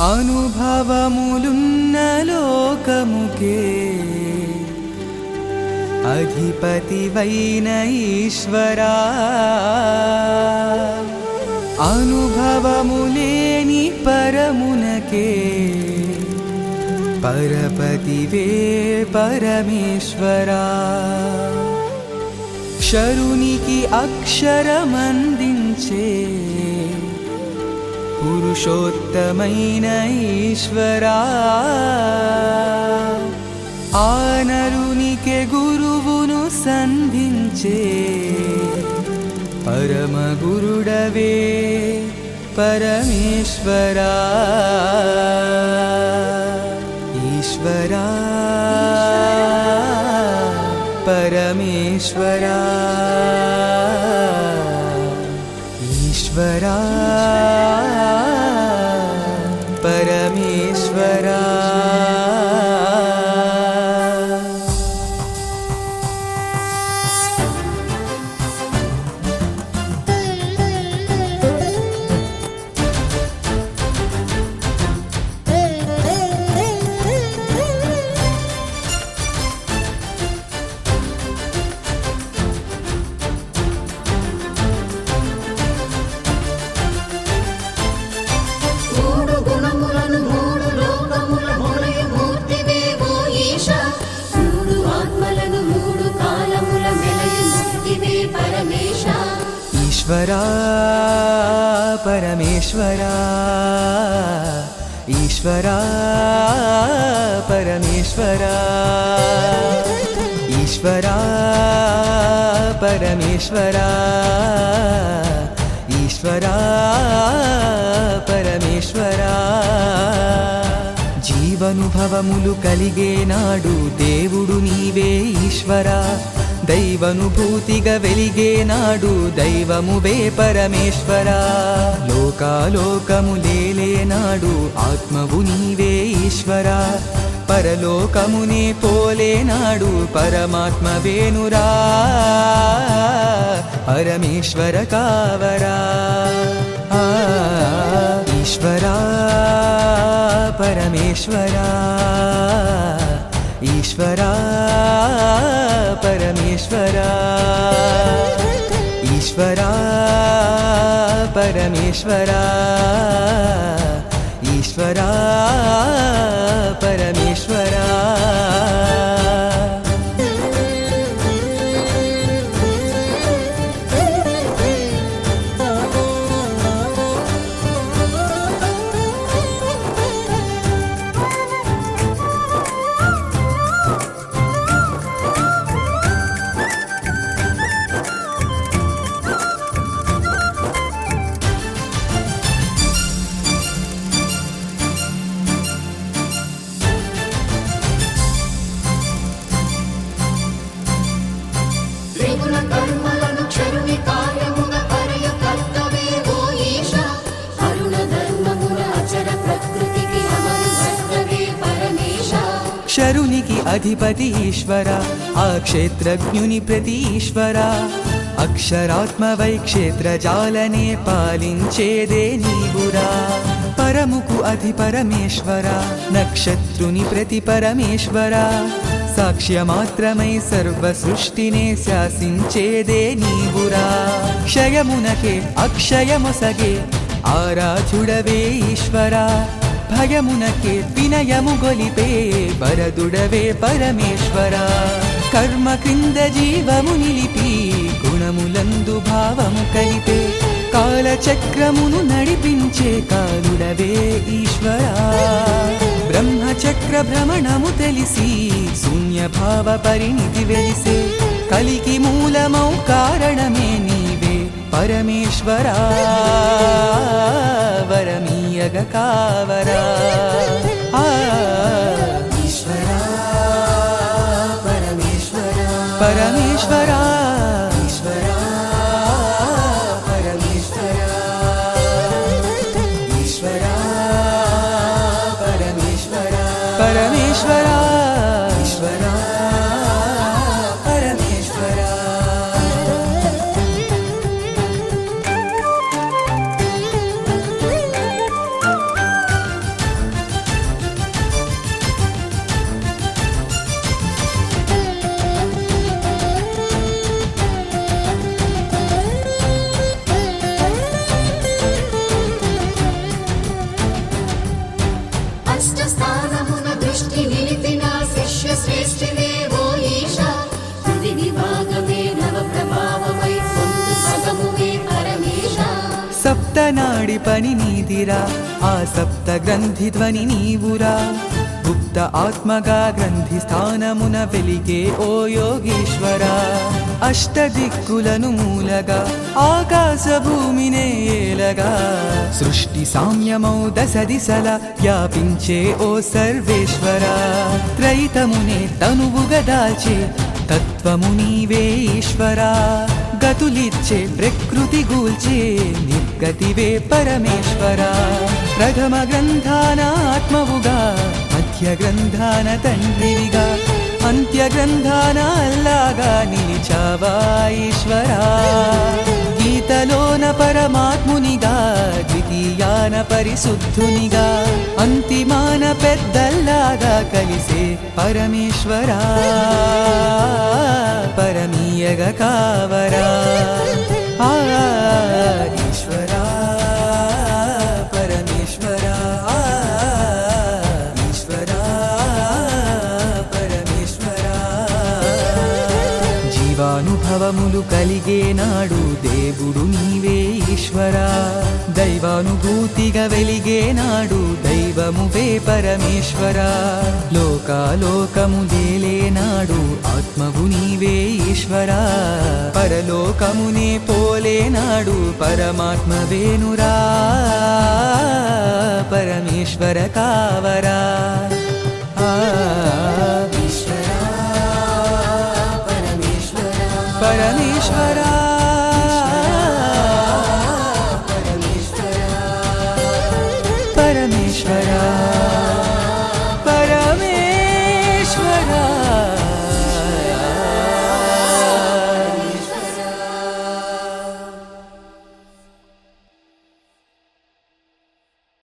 అనుభవములున్న లోకముకే అధిపతివైన ఈశ్వరా. అనుభవములేని పరమునకే పరపతివే పరమేశ్వరా. క్షరునికి అక్షరమందించే పురుషోత్తమైన ఈశ్వరా ఆనరునికే గురువును సంధించే పరమ గురుడవే పరమేశ్వరా. ఈశ్వరా పరమేశ్వరా. ఈశ్వరా. ఈశ్వరా పరమేశ్వరా ఈశ్వరా పరమేశ్వరా. ఈశ్వరా పరమేశ్వరా ఈశ్వరా పరమేశ్వరా. జీవనుభవములు కలిగే నాడు దేవుడు నీవే ఈశ్వరా. దైవనుభూతిగా వెలిగే నాడు దైవమువే పరమేశ్వరా. లోకాలోకములేలే నాడు ఆత్మవు నీవే ఈశ్వర. పరలోకమునే పోలే నాడు పరమాత్మ వేనురా పరమేశ్వర కావరా. ఈశ్వరా పరమేశ్వరా. ఈశ్వరా. ईश्वरा परमेश्वरा ईश्वरा परमेश्वरा। అధిపతి ఈశ్వర ఆ క్షేత్రజ్ఞుని ప్రతి ఈశ్వర. అక్షరాత్మవై క్షేత్రజాలనే పాలించేదే నీవురా. పరముకు అధి పరమేశ్వర నక్షత్రుని ప్రతి పరమేశ్వర. సాక్ష్యమాత్రమై సర్వ సృష్టినే శాసించేదే నీవురా. క్షయమునకే అక్షయమొసగే ఆరాధుడవే ఈశ్వరా. భయమునకే వినయము గొలిపే వరదుడవే పరమేశ్వర. కర్మ క్రింద జీవము నిలిపి గుణములందు భావము కలిపే కాలచక్రమును నడిపించే కాలుడవే ఈశ్వరా. బ్రహ్మచక్ర భ్రమణము తెలిసి శూన్య భావ పరిణితి వెలిసే కలికి మూలమౌ కారణమే నీవే పరమేశ్వరా. वरा परमेश्वरा। परमेश्वरा। నాడి పని నీదిరా ఆ సప్త గ్రంథి ధ్వని నీవురా. గుప్త ఆత్మగా గ్రంథి స్థానమున వెలిగే ఓ యోగీశ్వరా. అష్టదిక్కులను మూలగా ఆకాశ భూమినే ఏలగా. సృష్టి సామ్యమౌ దశ దిశల వ్యాపించే ఓ సర్వేశ్వరా. త్రైతమునే తనువుగా దాల్చే తత్వము నీవే ఈశ్వరా. గతులిచ్చే ప్రకృతి గూల్చే నిర్గతివే పరమేశ్వర. ప్రథమ గ్రంథాన ఆత్మవుగా మధ్య గ్రంథాన తండ్రివిగా. అంత్యగ్రంథాన అల్లాగా నిలిచావా ఈశ్వరా గీతలోన పరమాత్మునిగా ద్వితీయాన పరిశుద్ధునిగా అంతిమాన పెద్దల్లాగా కలిసే పరమేశ్వరా పరమీయగ కావరా అనుభవములు కలిగే నాడు దేవుడు నీవే ఈశ్వరా. దైవానుభూతిగా వెలిగే నాడు దైవమువే పరమేశ్వరా. లోకాలోకము లేలే నాడు ఆత్మవు నీవే ఈశ్వరా. పరలోకమునే పోలే నాడు పరమాత్మ పరమేశ్వర కావరా. Ishvara